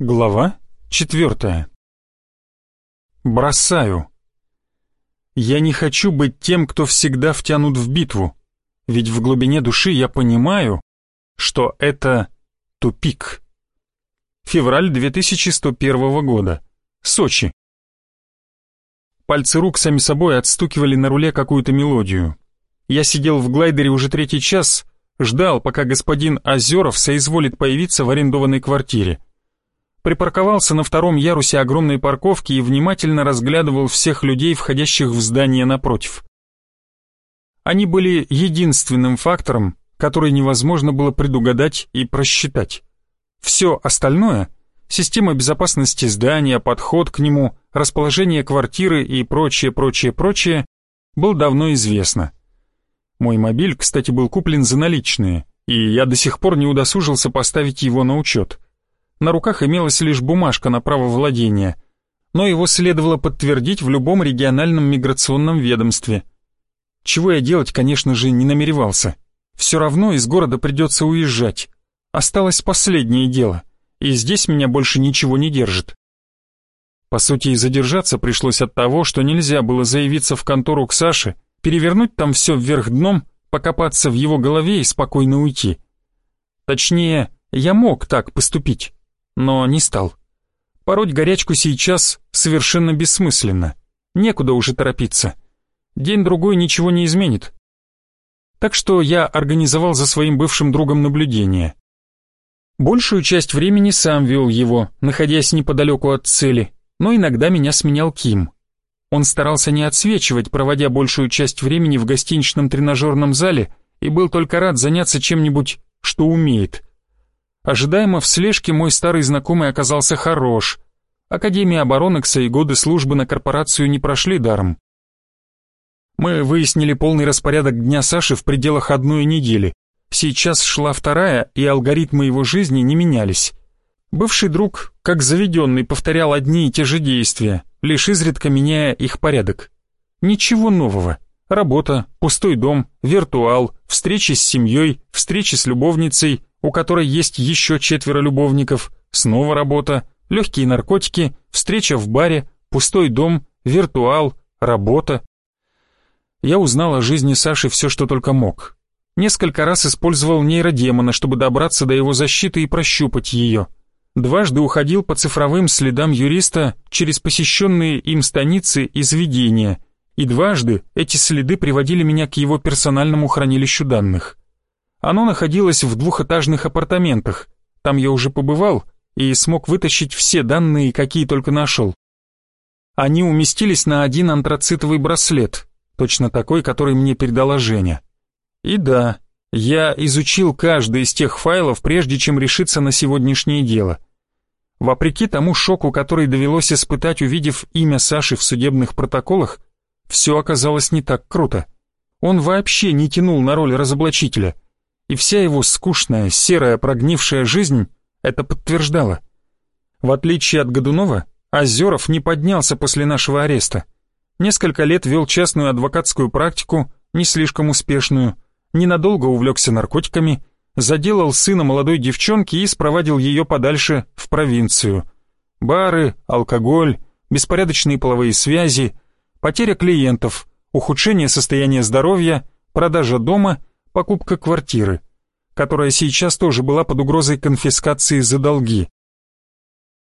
Глава четвертая. Бросаю. Я не хочу быть тем, кто всегда втянут в битву, ведь в глубине души я понимаю, что это тупик. Февраль 2101 года. Сочи. Пальцы рук сами собой отстукивали на руле какую-то мелодию. Я сидел в глайдере уже третий час, ждал, пока господин Озеров соизволит появиться в арендованной квартире припарковался на втором ярусе огромной парковки и внимательно разглядывал всех людей, входящих в здание напротив. Они были единственным фактором, который невозможно было предугадать и просчитать. Все остальное — система безопасности здания, подход к нему, расположение квартиры и прочее, прочее, прочее — был давно известно. Мой мобиль, кстати, был куплен за наличные, и я до сих пор не удосужился поставить его на учет — на руках имелась лишь бумажка на право владения, но его следовало подтвердить в любом региональном миграционном ведомстве. Чего я делать, конечно же, не намеревался. Все равно из города придется уезжать. Осталось последнее дело, и здесь меня больше ничего не держит. По сути, и задержаться пришлось от того, что нельзя было заявиться в контору к Саше, перевернуть там все вверх дном, покопаться в его голове и спокойно уйти. Точнее, я мог так поступить, но не стал. Пороть горячку сейчас совершенно бессмысленно. Некуда уже торопиться. День-другой ничего не изменит. Так что я организовал за своим бывшим другом наблюдение. Большую часть времени сам вел его, находясь неподалеку от цели, но иногда меня сменял Ким. Он старался не отсвечивать, проводя большую часть времени в гостиничном тренажерном зале и был только рад заняться чем-нибудь, что умеет. Ожидаемо в слежке мой старый знакомый оказался хорош. Академия оборонекса и годы службы на корпорацию не прошли даром. Мы выяснили полный распорядок дня Саши в пределах одной недели. Сейчас шла вторая, и алгоритмы его жизни не менялись. Бывший друг, как заведенный, повторял одни и те же действия, лишь изредка меняя их порядок. Ничего нового. Работа, пустой дом, виртуал, встречи с семьей, встречи с любовницей, у которой есть еще четверо любовников, снова работа, легкие наркотики, встреча в баре, пустой дом, виртуал, работа. Я узнал о жизни Саши все, что только мог. Несколько раз использовал нейродемона, чтобы добраться до его защиты и прощупать ее. Дважды уходил по цифровым следам юриста через посещенные им станицы и заведения, и дважды эти следы приводили меня к его персональному хранилищу данных. Оно находилось в двухэтажных апартаментах. Там я уже побывал и смог вытащить все данные, какие только нашел. Они уместились на один антрацитовый браслет, точно такой, который мне передала Женя. И да, я изучил каждый из тех файлов, прежде чем решиться на сегодняшнее дело. Вопреки тому шоку, который довелось испытать, увидев имя Саши в судебных протоколах, все оказалось не так круто. Он вообще не тянул на роль разоблачителя и вся его скучная, серая, прогнившая жизнь это подтверждала. В отличие от Годунова, Озеров не поднялся после нашего ареста. Несколько лет вел частную адвокатскую практику, не слишком успешную, ненадолго увлекся наркотиками, заделал сына молодой девчонки и спровадил ее подальше в провинцию. Бары, алкоголь, беспорядочные половые связи, потеря клиентов, ухудшение состояния здоровья, продажа дома — покупка квартиры, которая сейчас тоже была под угрозой конфискации за долги.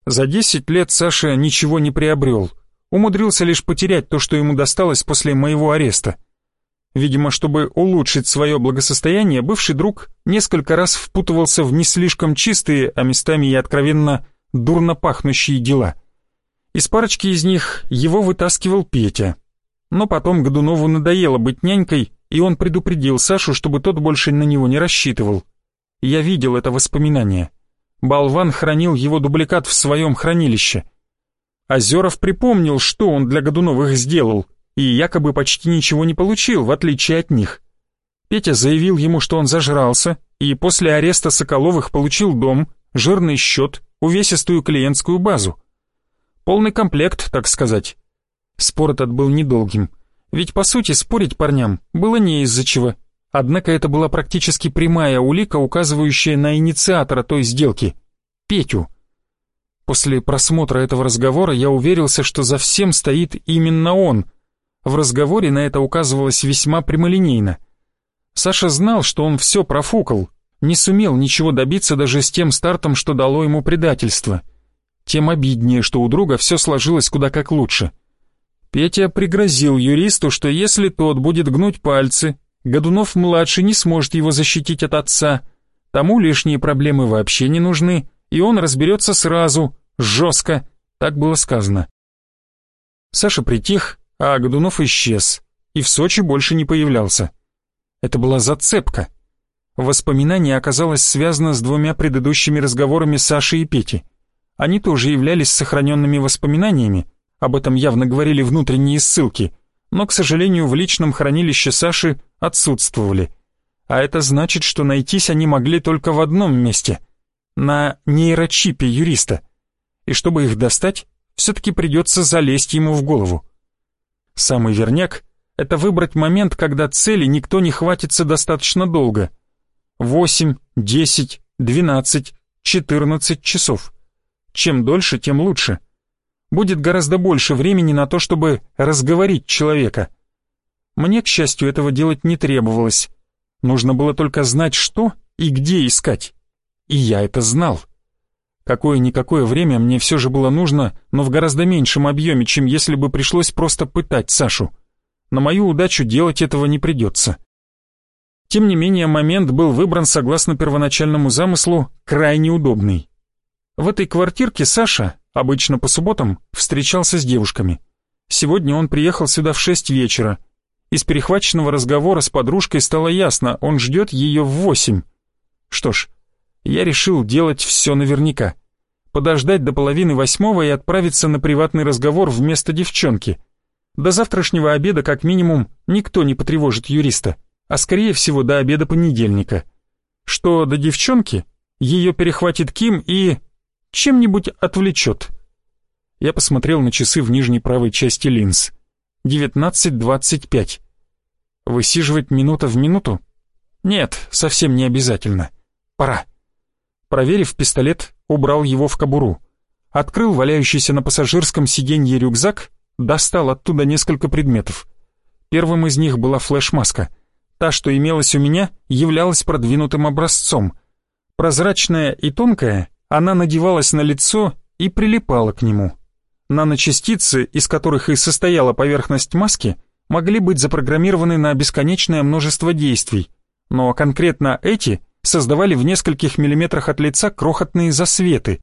За 10 лет Саша ничего не приобрел, умудрился лишь потерять то, что ему досталось после моего ареста. Видимо, чтобы улучшить свое благосостояние, бывший друг несколько раз впутывался в не слишком чистые, а местами и откровенно дурно пахнущие дела. Из парочки из них его вытаскивал Петя. Но потом Годунову надоело быть нянькой, и он предупредил Сашу, чтобы тот больше на него не рассчитывал. Я видел это воспоминание. Болван хранил его дубликат в своем хранилище. Озеров припомнил, что он для Годуновых сделал, и якобы почти ничего не получил, в отличие от них. Петя заявил ему, что он зажрался, и после ареста Соколовых получил дом, жирный счет, увесистую клиентскую базу. Полный комплект, так сказать. Спор этот был недолгим. Ведь по сути спорить парням было не из-за чего. Однако это была практически прямая улика, указывающая на инициатора той сделки — Петю. После просмотра этого разговора я уверился, что за всем стоит именно он. В разговоре на это указывалось весьма прямолинейно. Саша знал, что он все профукал, не сумел ничего добиться даже с тем стартом, что дало ему предательство. Тем обиднее, что у друга все сложилось куда как лучше. Петя пригрозил юристу, что если тот будет гнуть пальцы, Годунов-младший не сможет его защитить от отца, тому лишние проблемы вообще не нужны, и он разберется сразу, жестко, так было сказано. Саша притих, а Годунов исчез, и в Сочи больше не появлялся. Это была зацепка. Воспоминание оказалось связано с двумя предыдущими разговорами Саши и Пети. Они тоже являлись сохраненными воспоминаниями, об этом явно говорили внутренние ссылки, но, к сожалению, в личном хранилище Саши отсутствовали. А это значит, что найтись они могли только в одном месте — на нейрочипе юриста. И чтобы их достать, все-таки придется залезть ему в голову. Самый верняк — это выбрать момент, когда цели никто не хватится достаточно долго. Восемь, десять, двенадцать, четырнадцать часов. Чем дольше, тем лучше. Будет гораздо больше времени на то, чтобы разговорить человека — мне, к счастью, этого делать не требовалось. Нужно было только знать, что и где искать. И я это знал. Какое-никакое время мне все же было нужно, но в гораздо меньшем объеме, чем если бы пришлось просто пытать Сашу. На мою удачу делать этого не придется. Тем не менее, момент был выбран согласно первоначальному замыслу крайне удобный. В этой квартирке Саша, обычно по субботам, встречался с девушками. Сегодня он приехал сюда в шесть вечера, из перехваченного разговора с подружкой стало ясно, он ждет ее в восемь. Что ж, я решил делать все наверняка. Подождать до половины восьмого и отправиться на приватный разговор вместо девчонки. До завтрашнего обеда, как минимум, никто не потревожит юриста, а скорее всего до обеда понедельника. Что до девчонки, ее перехватит Ким и... чем-нибудь отвлечет. Я посмотрел на часы в нижней правой части линз. 19.25. Высиживать минута в минуту? Нет, совсем не обязательно. Пора. Проверив пистолет, убрал его в кобуру. Открыл валяющийся на пассажирском сиденье рюкзак, достал оттуда несколько предметов. Первым из них была флеш-маска. Та, что имелась у меня, являлась продвинутым образцом. Прозрачная и тонкая, она надевалась на лицо и прилипала к нему. Наночастицы, из которых и состояла поверхность маски, могли быть запрограммированы на бесконечное множество действий, но конкретно эти создавали в нескольких миллиметрах от лица крохотные засветы.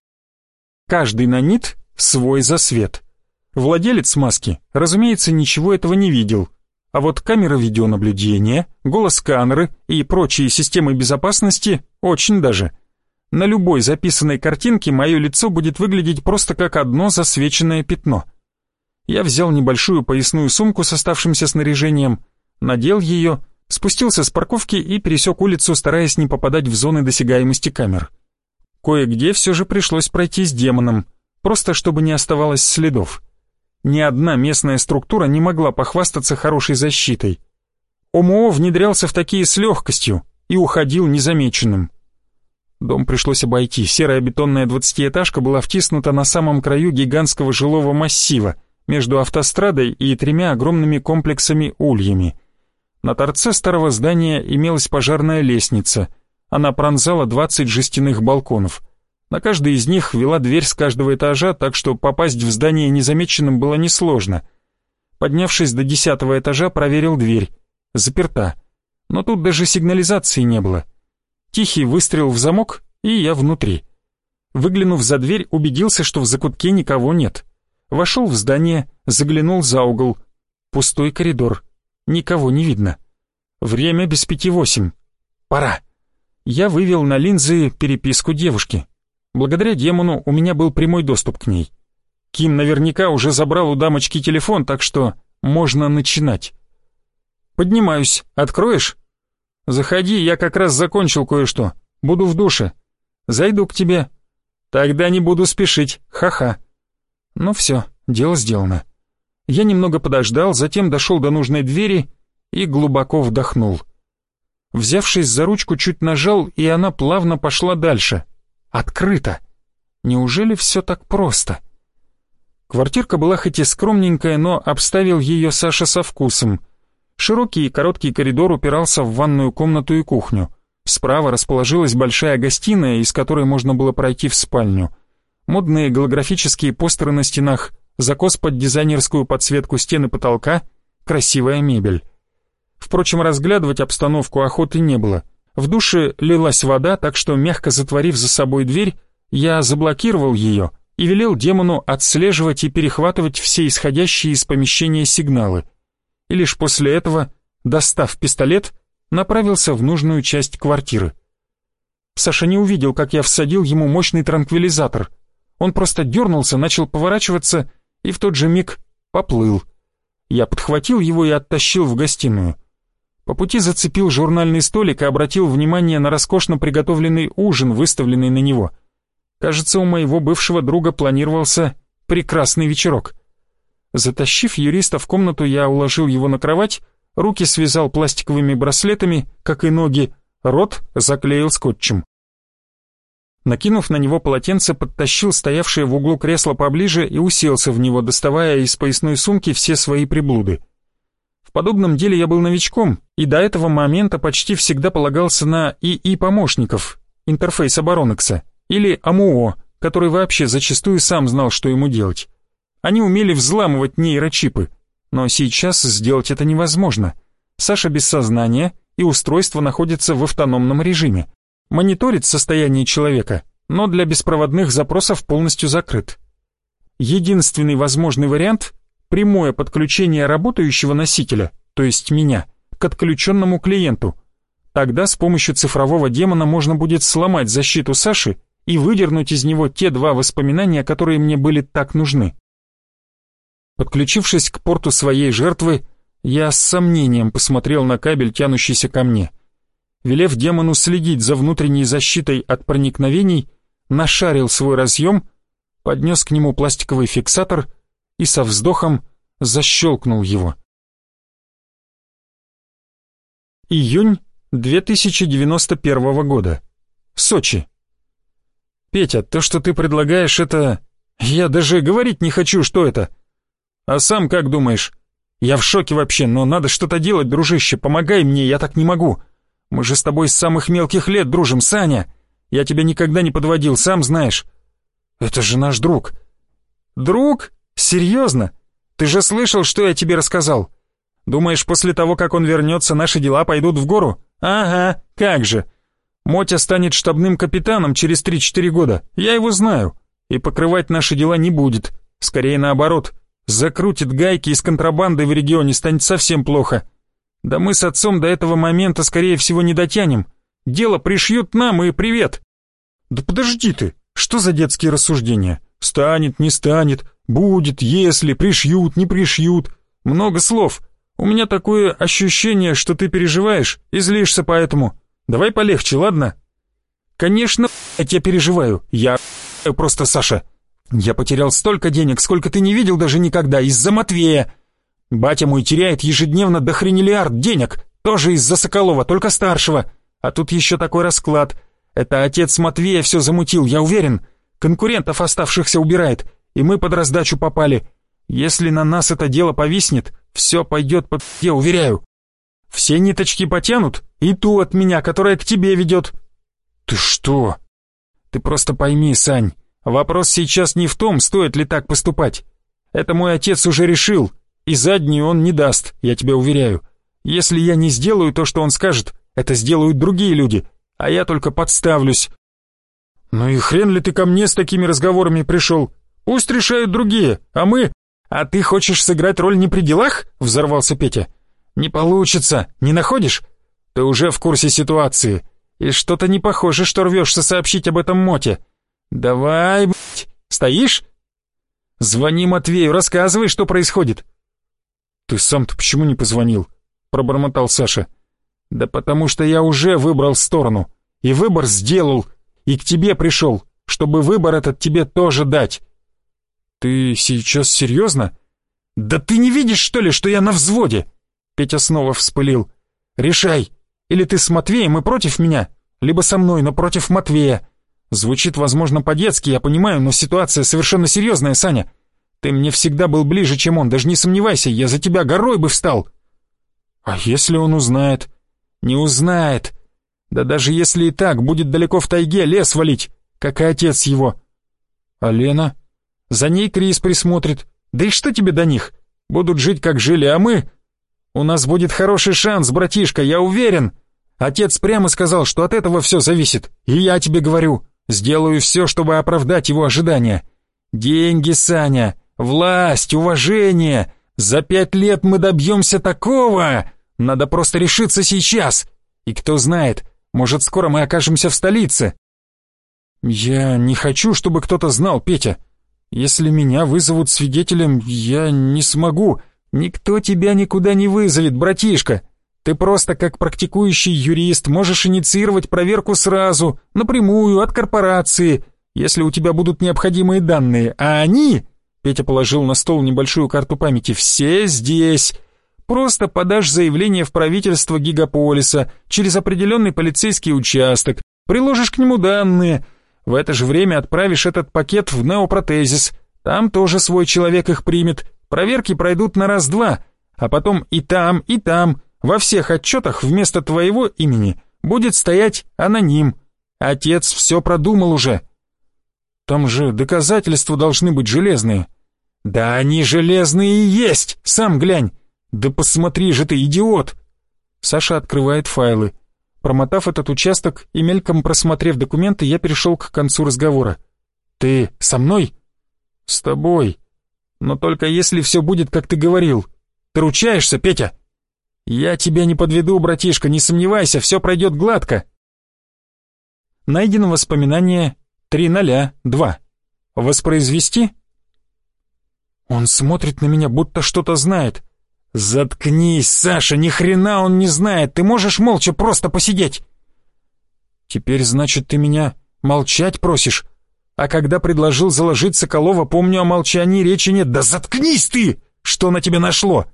Каждый нанит — свой засвет. Владелец маски, разумеется, ничего этого не видел, а вот камера видеонаблюдения, голосканеры и прочие системы безопасности очень даже — на любой записанной картинке мое лицо будет выглядеть просто как одно засвеченное пятно. Я взял небольшую поясную сумку с оставшимся снаряжением, надел ее, спустился с парковки и пересек улицу, стараясь не попадать в зоны досягаемости камер. Кое-где все же пришлось пройти с демоном, просто чтобы не оставалось следов. Ни одна местная структура не могла похвастаться хорошей защитой. ОМО внедрялся в такие с легкостью и уходил незамеченным. Дом пришлось обойти. Серая бетонная двадцатиэтажка была втиснута на самом краю гигантского жилого массива, между автострадой и тремя огромными комплексами ульями. На торце старого здания имелась пожарная лестница. Она пронзала 20 жестяных балконов. На каждый из них вела дверь с каждого этажа, так что попасть в здание незамеченным было несложно. Поднявшись до десятого этажа, проверил дверь. Заперта. Но тут даже сигнализации не было. Тихий выстрел в замок, и я внутри. Выглянув за дверь, убедился, что в закутке никого нет. Вошел в здание, заглянул за угол. Пустой коридор. Никого не видно. Время без пяти восемь. Пора. Я вывел на линзы переписку девушки. Благодаря демону у меня был прямой доступ к ней. Ким наверняка уже забрал у дамочки телефон, так что можно начинать. «Поднимаюсь. Откроешь?» Заходи, я как раз закончил кое-что. Буду в душе. Зайду к тебе. Тогда не буду спешить. Ха-ха. Ну все, дело сделано. Я немного подождал, затем дошел до нужной двери и глубоко вдохнул. Взявшись за ручку, чуть нажал, и она плавно пошла дальше. Открыто. Неужели все так просто? Квартирка была хоть и скромненькая, но обставил ее Саша со вкусом. Широкий и короткий коридор упирался в ванную комнату и кухню. Справа расположилась большая гостиная, из которой можно было пройти в спальню. Модные голографические постеры на стенах, закос под дизайнерскую подсветку стен и потолка, красивая мебель. Впрочем, разглядывать обстановку охоты не было. В душе лилась вода, так что, мягко затворив за собой дверь, я заблокировал ее и велел демону отслеживать и перехватывать все исходящие из помещения сигналы. И лишь после этого, достав пистолет, направился в нужную часть квартиры. Саша не увидел, как я всадил ему мощный транквилизатор. Он просто дернулся, начал поворачиваться и в тот же миг поплыл. Я подхватил его и оттащил в гостиную. По пути зацепил журнальный столик и обратил внимание на роскошно приготовленный ужин, выставленный на него. Кажется, у моего бывшего друга планировался прекрасный вечерок. Затащив юриста в комнату, я уложил его на кровать, руки связал пластиковыми браслетами, как и ноги, рот заклеил скотчем. Накинув на него полотенце, подтащил стоявшее в углу кресло поближе и уселся в него, доставая из поясной сумки все свои приблуды. В подобном деле я был новичком, и до этого момента почти всегда полагался на ИИ-помощников, интерфейс Оборонекса, или АМУО, который вообще зачастую сам знал, что ему делать. Они умели взламывать нейрочипы, но сейчас сделать это невозможно. Саша без сознания, и устройство находится в автономном режиме мониторит состояние человека, но для беспроводных запросов полностью закрыт. Единственный возможный вариант – прямое подключение работающего носителя, то есть меня, к отключенному клиенту. Тогда с помощью цифрового демона можно будет сломать защиту Саши и выдернуть из него те два воспоминания, которые мне были так нужны. Подключившись к порту своей жертвы, я с сомнением посмотрел на кабель, тянущийся ко мне – велев демону следить за внутренней защитой от проникновений, нашарил свой разъем, поднес к нему пластиковый фиксатор и со вздохом защелкнул его. Июнь 2091 года. Сочи. Петя, то, что ты предлагаешь, это... Я даже говорить не хочу, что это. А сам как думаешь? Я в шоке вообще, но надо что-то делать, дружище, помогай мне, я так не могу. Мы же с тобой с самых мелких лет дружим, Саня. Я тебя никогда не подводил, сам знаешь. Это же наш друг. Друг? Серьезно? Ты же слышал, что я тебе рассказал? Думаешь, после того, как он вернется, наши дела пойдут в гору? Ага, как же. Мотя станет штабным капитаном через 3-4 года, я его знаю. И покрывать наши дела не будет. Скорее наоборот. Закрутит гайки из контрабанды в регионе, станет совсем плохо. Да мы с отцом до этого момента, скорее всего, не дотянем. Дело пришьют нам и привет. Да подожди ты, что за детские рассуждения? Станет, не станет, будет, если, пришьют, не пришьют. Много слов. У меня такое ощущение, что ты переживаешь и злишься поэтому. Давай полегче, ладно? Конечно, я переживаю. Я просто Саша. Я потерял столько денег, сколько ты не видел даже никогда, из-за Матвея. Батя мой теряет ежедневно до хренелиард денег, тоже из-за Соколова, только старшего. А тут еще такой расклад. Это отец Матвея все замутил, я уверен. Конкурентов оставшихся убирает, и мы под раздачу попали. Если на нас это дело повиснет, все пойдет под я уверяю. Все ниточки потянут, и ту от меня, которая к тебе ведет. Ты что? Ты просто пойми, Сань, вопрос сейчас не в том, стоит ли так поступать. Это мой отец уже решил, и заднюю он не даст, я тебя уверяю. Если я не сделаю то, что он скажет, это сделают другие люди, а я только подставлюсь. Ну и хрен ли ты ко мне с такими разговорами пришел? Пусть решают другие, а мы... А ты хочешь сыграть роль не при делах? Взорвался Петя. Не получится, не находишь? Ты уже в курсе ситуации. И что-то не похоже, что рвешься сообщить об этом Моте. Давай, блядь, стоишь? Звони Матвею, рассказывай, что происходит. «Ты сам-то почему не позвонил?» — пробормотал Саша. «Да потому что я уже выбрал сторону, и выбор сделал, и к тебе пришел, чтобы выбор этот тебе тоже дать». «Ты сейчас серьезно?» «Да ты не видишь, что ли, что я на взводе?» Петя снова вспылил. «Решай, или ты с Матвеем и против меня, либо со мной, но против Матвея. Звучит, возможно, по-детски, я понимаю, но ситуация совершенно серьезная, Саня. Ты мне всегда был ближе, чем он, даже не сомневайся, я за тебя горой бы встал. А если он узнает? Не узнает. Да даже если и так, будет далеко в тайге лес валить, как и отец его. А Лена? За ней Крис присмотрит. Да и что тебе до них? Будут жить, как жили, а мы... У нас будет хороший шанс, братишка, я уверен. Отец прямо сказал, что от этого все зависит. И я тебе говорю, сделаю все, чтобы оправдать его ожидания. Деньги, Саня, власть, уважение. За пять лет мы добьемся такого. Надо просто решиться сейчас. И кто знает, может, скоро мы окажемся в столице. Я не хочу, чтобы кто-то знал, Петя. Если меня вызовут свидетелем, я не смогу. Никто тебя никуда не вызовет, братишка. Ты просто как практикующий юрист можешь инициировать проверку сразу, напрямую, от корпорации, если у тебя будут необходимые данные, а они... Петя положил на стол небольшую карту памяти. «Все здесь. Просто подашь заявление в правительство гигаполиса через определенный полицейский участок, приложишь к нему данные, в это же время отправишь этот пакет в неопротезис. Там тоже свой человек их примет. Проверки пройдут на раз-два, а потом и там, и там, во всех отчетах вместо твоего имени будет стоять аноним. Отец все продумал уже. Там же доказательства должны быть железные. Да они железные и есть, сам глянь. Да посмотри же ты, идиот. Саша открывает файлы. Промотав этот участок и мельком просмотрев документы, я перешел к концу разговора. «Ты со мной?» «С тобой. Но только если все будет, как ты говорил. Ты ручаешься, Петя?» «Я тебя не подведу, братишка, не сомневайся, все пройдет гладко». Найдено воспоминание 302. Воспроизвести? Он смотрит на меня, будто что-то знает. «Заткнись, Саша, ни хрена он не знает, ты можешь молча просто посидеть!» «Теперь, значит, ты меня молчать просишь? А когда предложил заложить Соколова, помню, о молчании речи нет. Да заткнись ты! Что на тебя нашло?»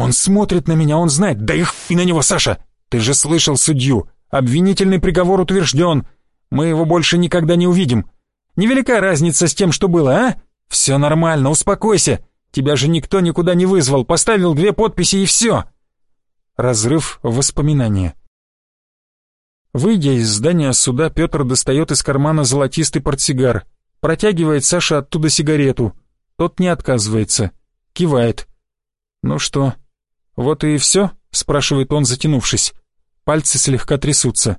«Он смотрит на меня, он знает, да их и на него, Саша! Ты же слышал судью, обвинительный приговор утвержден, мы его больше никогда не увидим. Невелика разница с тем, что было, а? Все нормально, успокойся!» Тебя же никто никуда не вызвал, поставил две подписи и все!» Разрыв воспоминания. Выйдя из здания суда, Петр достает из кармана золотистый портсигар, протягивает Саше оттуда сигарету. Тот не отказывается, кивает. «Ну что, вот и все?» — спрашивает он, затянувшись. Пальцы слегка трясутся.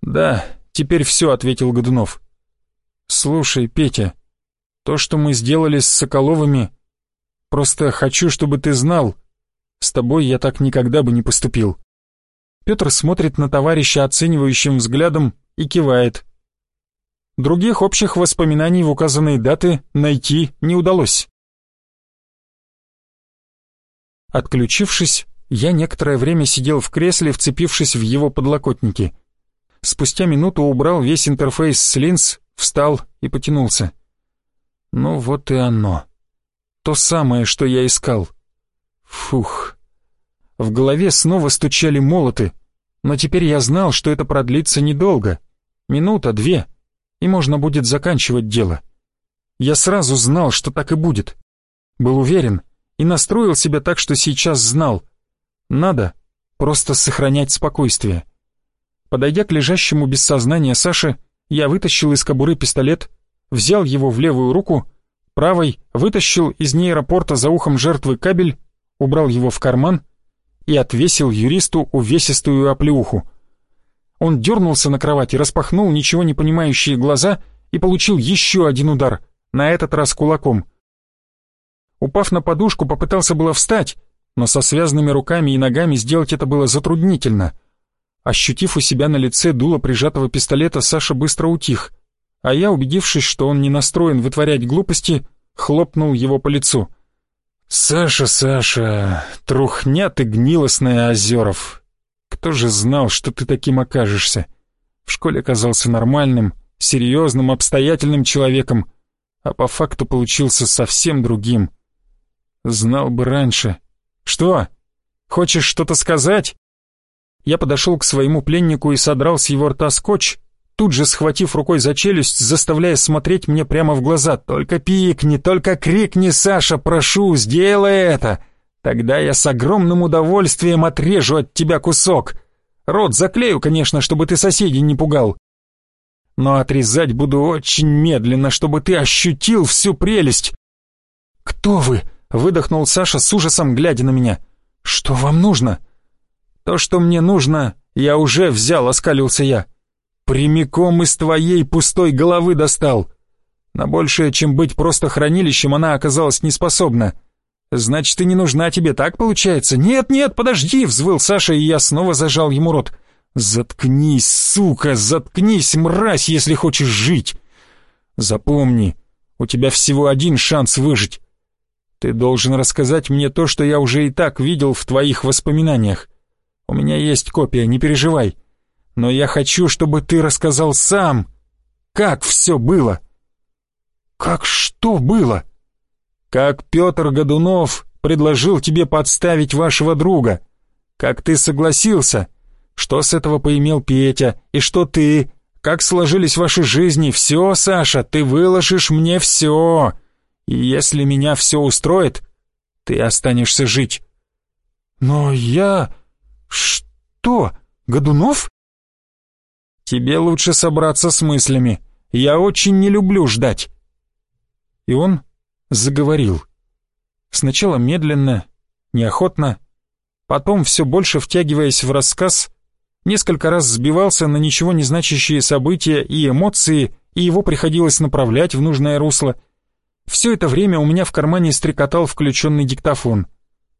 «Да, теперь все», — ответил Годунов. «Слушай, Петя, то, что мы сделали с Соколовыми, Просто хочу, чтобы ты знал, с тобой я так никогда бы не поступил». Петр смотрит на товарища оценивающим взглядом и кивает. Других общих воспоминаний в указанные даты найти не удалось. Отключившись, я некоторое время сидел в кресле, вцепившись в его подлокотники. Спустя минуту убрал весь интерфейс с линз, встал и потянулся. Ну вот и оно. То самое, что я искал. Фух. В голове снова стучали молоты, но теперь я знал, что это продлится недолго. Минута, две, и можно будет заканчивать дело. Я сразу знал, что так и будет. Был уверен и настроил себя так, что сейчас знал. Надо просто сохранять спокойствие. Подойдя к лежащему без сознания Саше, я вытащил из кобуры пистолет, взял его в левую руку правой вытащил из нейропорта за ухом жертвы кабель, убрал его в карман и отвесил юристу увесистую оплеуху. Он дернулся на кровати, распахнул ничего не понимающие глаза и получил еще один удар, на этот раз кулаком. Упав на подушку, попытался было встать, но со связанными руками и ногами сделать это было затруднительно. Ощутив у себя на лице дуло прижатого пистолета, Саша быстро утих — а я, убедившись, что он не настроен вытворять глупости, хлопнул его по лицу. «Саша, Саша, трухня ты гнилостная, Озеров! Кто же знал, что ты таким окажешься? В школе оказался нормальным, серьезным, обстоятельным человеком, а по факту получился совсем другим. Знал бы раньше. Что? Хочешь что-то сказать?» Я подошел к своему пленнику и содрал с его рта скотч, тут же схватив рукой за челюсть, заставляя смотреть мне прямо в глаза. «Только пикни, только крикни, Саша, прошу, сделай это! Тогда я с огромным удовольствием отрежу от тебя кусок. Рот заклею, конечно, чтобы ты соседей не пугал. Но отрезать буду очень медленно, чтобы ты ощутил всю прелесть». «Кто вы?» — выдохнул Саша с ужасом, глядя на меня. «Что вам нужно?» «То, что мне нужно, я уже взял», — оскалился я. «Прямиком из твоей пустой головы достал». На большее, чем быть просто хранилищем, она оказалась неспособна. «Значит, и не нужна тебе, так получается?» «Нет, нет, подожди!» — взвыл Саша, и я снова зажал ему рот. «Заткнись, сука, заткнись, мразь, если хочешь жить!» «Запомни, у тебя всего один шанс выжить. Ты должен рассказать мне то, что я уже и так видел в твоих воспоминаниях. У меня есть копия, не переживай. Но я хочу, чтобы ты рассказал сам, как все было». «Как что было?» «Как Петр Годунов предложил тебе подставить вашего друга. Как ты согласился. Что с этого поимел Петя, и что ты, как сложились ваши жизни, все, Саша, ты выложишь мне все. Если меня все устроит, ты останешься жить». «Но я... что, Годунов?» «Тебе лучше собраться с мыслями. Я очень не люблю ждать». И он заговорил. Сначала медленно, неохотно, потом все больше втягиваясь в рассказ, несколько раз сбивался на ничего не значащие события и эмоции, и его приходилось направлять в нужное русло. Все это время у меня в кармане стрекотал включенный диктофон.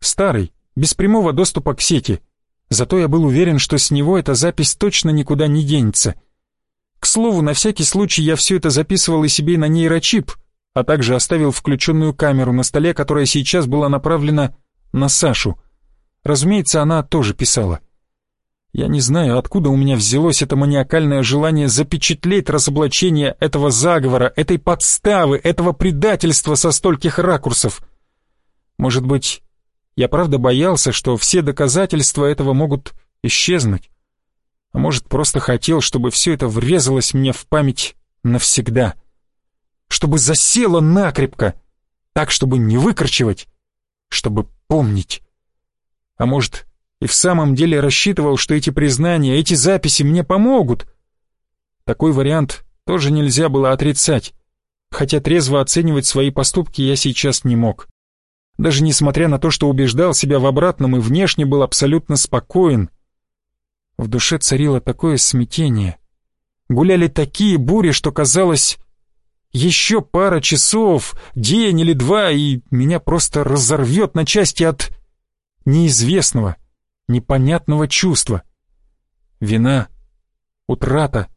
Старый, без прямого доступа к сети. Зато я был уверен, что с него эта запись точно никуда не денется. К слову, на всякий случай я все это записывал и себе на нейрочип, а также оставил включенную камеру на столе, которая сейчас была направлена на Сашу. Разумеется, она тоже писала. Я не знаю, откуда у меня взялось это маниакальное желание запечатлеть разоблачение этого заговора, этой подставы, этого предательства со стольких ракурсов. Может быть, я правда боялся, что все доказательства этого могут исчезнуть. А может, просто хотел, чтобы все это врезалось мне в память навсегда. Чтобы засело накрепко, так, чтобы не выкручивать, чтобы помнить. А может, и в самом деле рассчитывал, что эти признания, эти записи мне помогут. Такой вариант тоже нельзя было отрицать, хотя трезво оценивать свои поступки я сейчас не мог. Даже несмотря на то, что убеждал себя в обратном и внешне был абсолютно спокоен. В душе царило такое смятение. Гуляли такие бури, что казалось, еще пара часов, день или два, и меня просто разорвет на части от неизвестного непонятного чувства. Вина, утрата,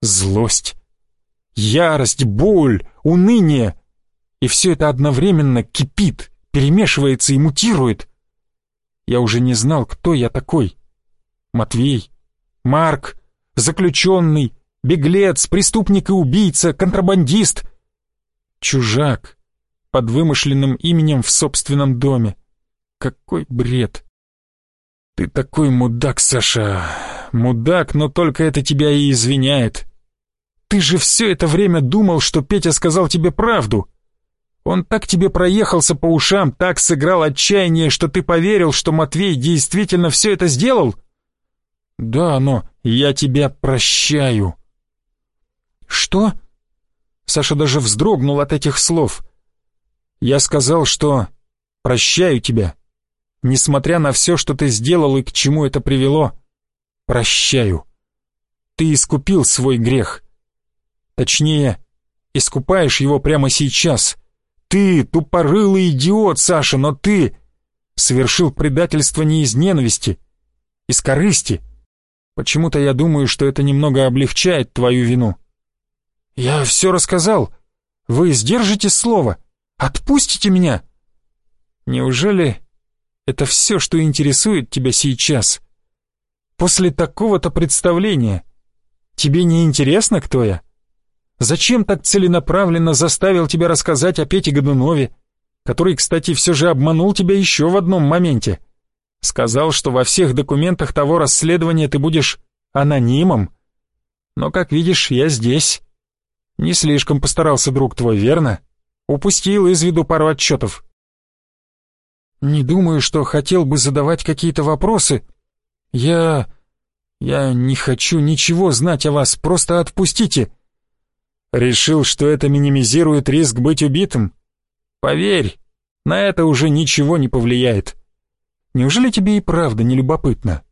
злость, ярость, боль, уныние. И все это одновременно кипит, перемешивается и мутирует. Я уже не знал, кто я такой. Матвей, Марк, заключенный, беглец, преступник и убийца, контрабандист. Чужак, под вымышленным именем в собственном доме. Какой бред! «Ты такой мудак, Саша. Мудак, но только это тебя и извиняет. Ты же все это время думал, что Петя сказал тебе правду. Он так тебе проехался по ушам, так сыграл отчаяние, что ты поверил, что Матвей действительно все это сделал? Да, но я тебя прощаю». «Что?» Саша даже вздрогнул от этих слов. «Я сказал, что прощаю тебя» несмотря на все, что ты сделал и к чему это привело, прощаю. Ты искупил свой грех. Точнее, искупаешь его прямо сейчас. Ты тупорылый идиот, Саша, но ты совершил предательство не из ненависти, из корысти. Почему-то я думаю, что это немного облегчает твою вину. Я все рассказал. Вы сдержите слово. Отпустите меня. Неужели это все, что интересует тебя сейчас. После такого-то представления. Тебе не интересно, кто я? Зачем так целенаправленно заставил тебя рассказать о Пете Годунове, который, кстати, все же обманул тебя еще в одном моменте? Сказал, что во всех документах того расследования ты будешь анонимом. Но, как видишь, я здесь. Не слишком постарался друг твой, верно? Упустил из виду пару отчетов. Не думаю, что хотел бы задавать какие-то вопросы. Я... я не хочу ничего знать о вас, просто отпустите. Решил, что это минимизирует риск быть убитым? Поверь, на это уже ничего не повлияет. Неужели тебе и правда не любопытно?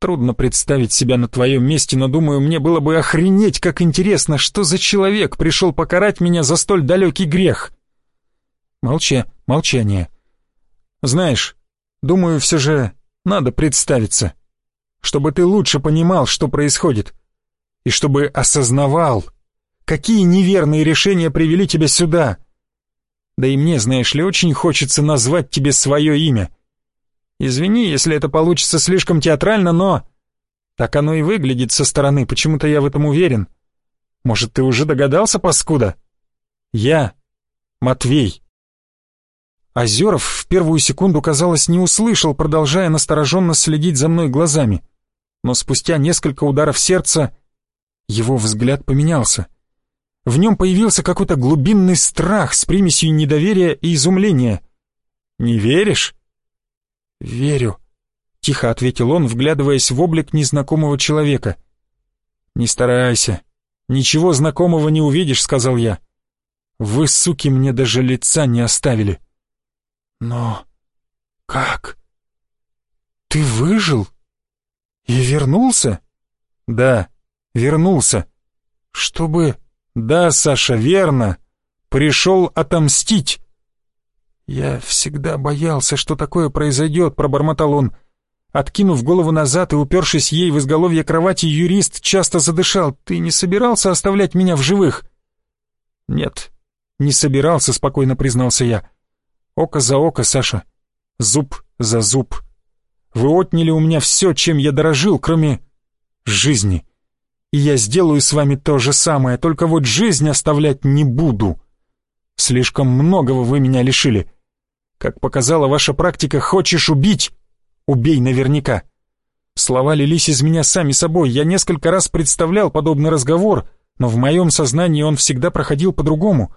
Трудно представить себя на твоем месте, но думаю, мне было бы охренеть, как интересно, что за человек пришел покарать меня за столь далекий грех. Молча, молчание. Знаешь, думаю, все же надо представиться, чтобы ты лучше понимал, что происходит, и чтобы осознавал, какие неверные решения привели тебя сюда. Да и мне, знаешь ли, очень хочется назвать тебе свое имя. Извини, если это получится слишком театрально, но... Так оно и выглядит со стороны, почему-то я в этом уверен. Может, ты уже догадался, паскуда? Я Матвей. Озеров в первую секунду, казалось, не услышал, продолжая настороженно следить за мной глазами. Но спустя несколько ударов сердца его взгляд поменялся. В нем появился какой-то глубинный страх с примесью недоверия и изумления. «Не веришь?» «Верю», — тихо ответил он, вглядываясь в облик незнакомого человека. «Не старайся. Ничего знакомого не увидишь», — сказал я. «Вы, суки, мне даже лица не оставили». «Но как? Ты выжил? И вернулся?» «Да, вернулся. Чтобы...» «Да, Саша, верно. Пришел отомстить». «Я всегда боялся, что такое произойдет», — пробормотал он. Откинув голову назад и упершись ей в изголовье кровати, юрист часто задышал. «Ты не собирался оставлять меня в живых?» «Нет, не собирался», — спокойно признался я. «Око за око, Саша. Зуб за зуб. Вы отняли у меня все, чем я дорожил, кроме жизни и я сделаю с вами то же самое, только вот жизнь оставлять не буду. Слишком многого вы меня лишили. Как показала ваша практика, хочешь убить? Убей наверняка. Слова лились из меня сами собой, я несколько раз представлял подобный разговор, но в моем сознании он всегда проходил по-другому.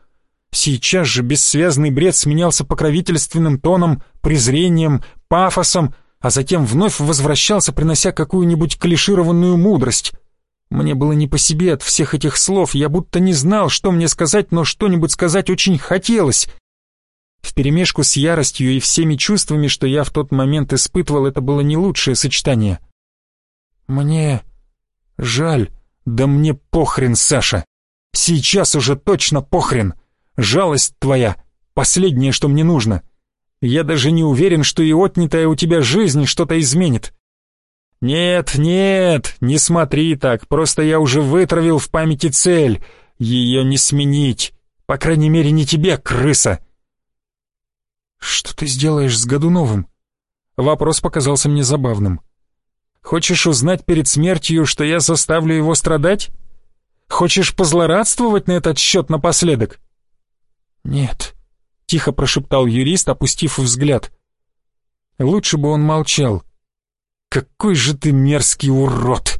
Сейчас же бессвязный бред сменялся покровительственным тоном, презрением, пафосом, а затем вновь возвращался, принося какую-нибудь клишированную мудрость — мне было не по себе от всех этих слов, я будто не знал, что мне сказать, но что-нибудь сказать очень хотелось. Вперемешку с яростью и всеми чувствами, что я в тот момент испытывал, это было не лучшее сочетание. «Мне жаль, да мне похрен, Саша. Сейчас уже точно похрен. Жалость твоя — последнее, что мне нужно. Я даже не уверен, что и отнятая у тебя жизнь что-то изменит. «Нет, нет, не смотри так, просто я уже вытравил в памяти цель. Ее не сменить. По крайней мере, не тебе, крыса!» «Что ты сделаешь с Годуновым?» Вопрос показался мне забавным. «Хочешь узнать перед смертью, что я заставлю его страдать? Хочешь позлорадствовать на этот счет напоследок?» «Нет», — тихо прошептал юрист, опустив взгляд. «Лучше бы он молчал». «Какой же ты мерзкий урод!»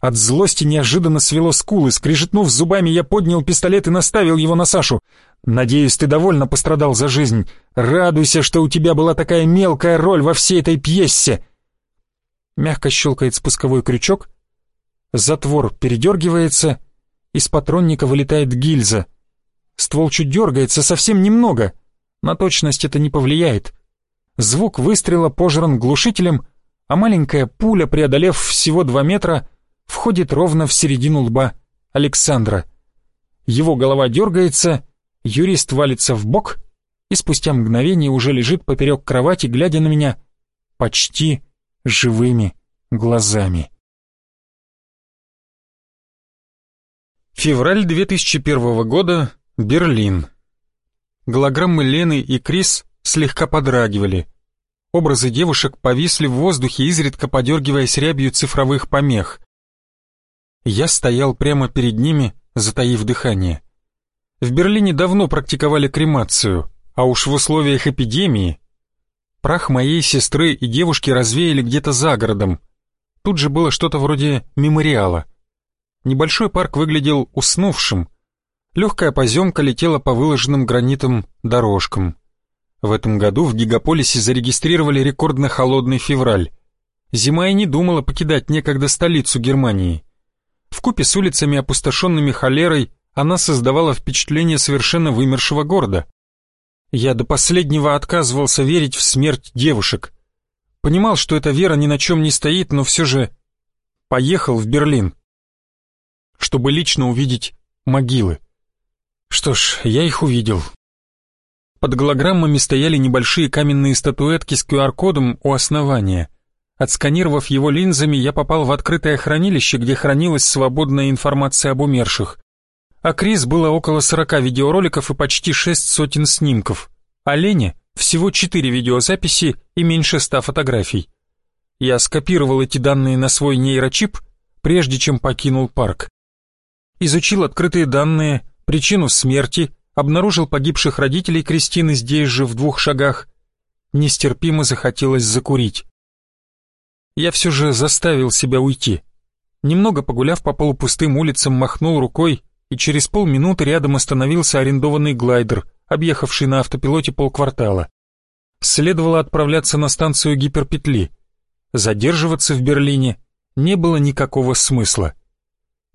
От злости неожиданно свело скулы, скрижетнув зубами, я поднял пистолет и наставил его на Сашу. «Надеюсь, ты довольно пострадал за жизнь. Радуйся, что у тебя была такая мелкая роль во всей этой пьесе!» Мягко щелкает спусковой крючок, затвор передергивается, из патронника вылетает гильза. Ствол чуть дергается, совсем немного. На точность это не повлияет. Звук выстрела пожран глушителем — а маленькая пуля, преодолев всего два метра, входит ровно в середину лба Александра. Его голова дергается, юрист валится в бок и спустя мгновение уже лежит поперек кровати, глядя на меня почти живыми глазами. Февраль 2001 года, Берлин. Голограммы Лены и Крис слегка подрагивали. Образы девушек повисли в воздухе, изредка подергиваясь рябью цифровых помех. Я стоял прямо перед ними, затаив дыхание. В Берлине давно практиковали кремацию, а уж в условиях эпидемии. Прах моей сестры и девушки развеяли где-то за городом. Тут же было что-то вроде мемориала. небольшой парк выглядел уснувшим. Легкая поземка летела по выложенным гранитом дорожкам. В этом году в гигаполисе зарегистрировали рекордно холодный февраль. Зима и не думала покидать некогда столицу Германии. В купе с улицами, опустошенными холерой, она создавала впечатление совершенно вымершего города. Я до последнего отказывался верить в смерть девушек. Понимал, что эта вера ни на чем не стоит, но все же поехал в Берлин, чтобы лично увидеть могилы. Что ж, я их увидел. Под голограммами стояли небольшие каменные статуэтки с QR-кодом у основания. Отсканировав его линзами, я попал в открытое хранилище, где хранилась свободная информация об умерших. О Крис было около 40 видеороликов и почти шесть сотен снимков. О Лене всего 4 видеозаписи и меньше 100 фотографий. Я скопировал эти данные на свой нейрочип, прежде чем покинул парк. Изучил открытые данные, причину смерти, обнаружил погибших родителей Кристины здесь же, в двух шагах. Нестерпимо захотелось закурить. Я все же заставил себя уйти. Немного погуляв по полупустым улицам, махнул рукой, и через полминуты рядом остановился арендованный глайдер, объехавший на автопилоте полквартала. Следовало отправляться на станцию гиперпетли. Задерживаться в Берлине не было никакого смысла.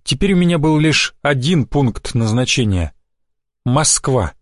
Теперь у меня был лишь один пункт назначения — Москва.